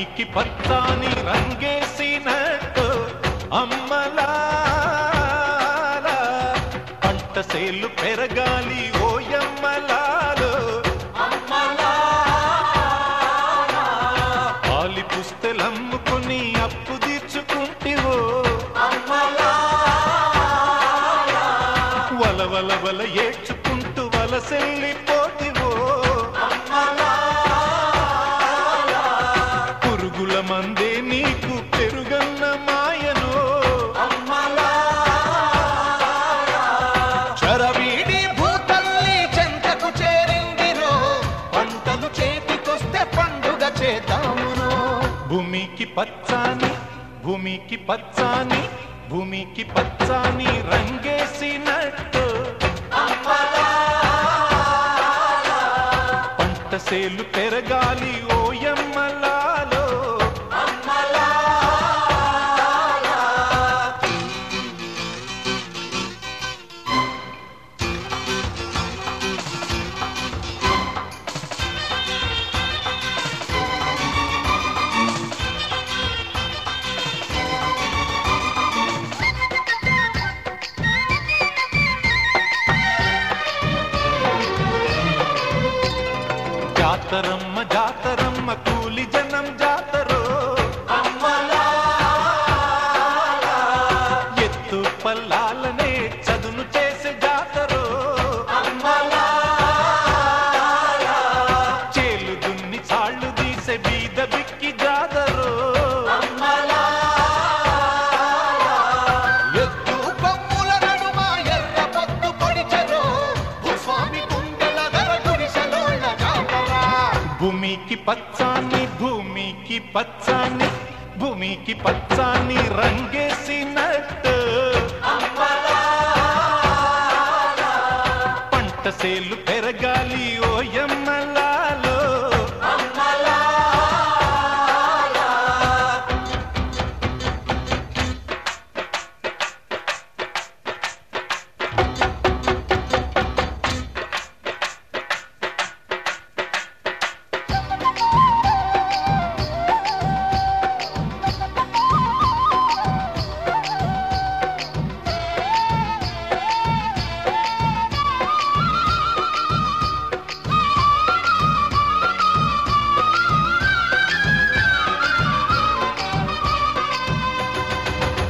పైకి పత్తాని రంగేసినట్టు అమ్మలాల పంట సేలు పెరగాలి ఓయమ్మలాలు పాలి పుస్తెలమ్ముకుని అప్పు తీర్చుకుంటివో. వల వల వల ఏడ్చుకుంటూ వలసెళ్ళిపో. భూమికి పచ్చాని భూమికి పచ్చాని భూమికి పచ్చాని రంగేసినట్టు. పంట సేలు పెరగాలి ఓయమ్మలా జాతరమ్మ జాతరమ్మ కూలి జనం జాతరో. ఎత్తు పల్లాలనే చదును భూమికి పచ్చాని భూమికి పచ్చాని భూమికి పచ్చాని రంగేసినట్టు. పంట సేలు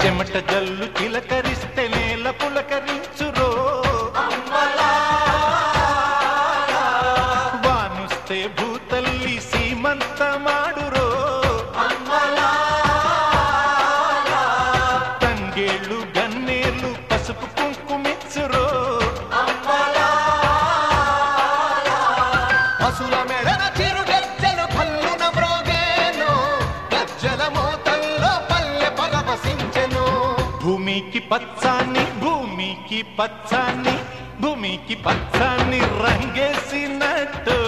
చెమట జల్లు చిలకరిస్తే నేల పులకరించురో. వానుస్తే భూమికి పచ్చాని భూమికి పచ్చాని భూమికి పచ్చాని రంగేసినట్టు.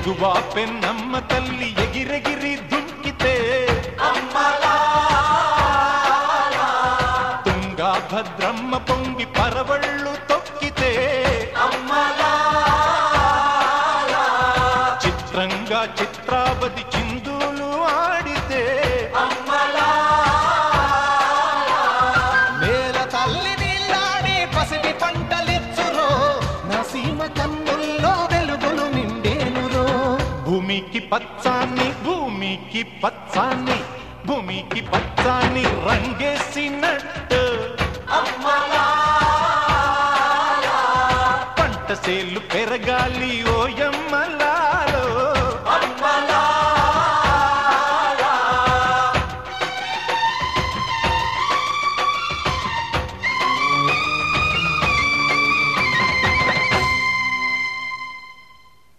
ఎగువా పెన్నమ్మ తల్లి ఎగిరెగిరి దుంకితే తుంగా భద్రమ్మ పొంగి పరవళ్ళు భూమికి పచ్చాని భూమికి పచ్చాని భూమికి పచ్చాని రంగేసినట్టు. పంట సేలు పెరగాలి ఓయమ్మలా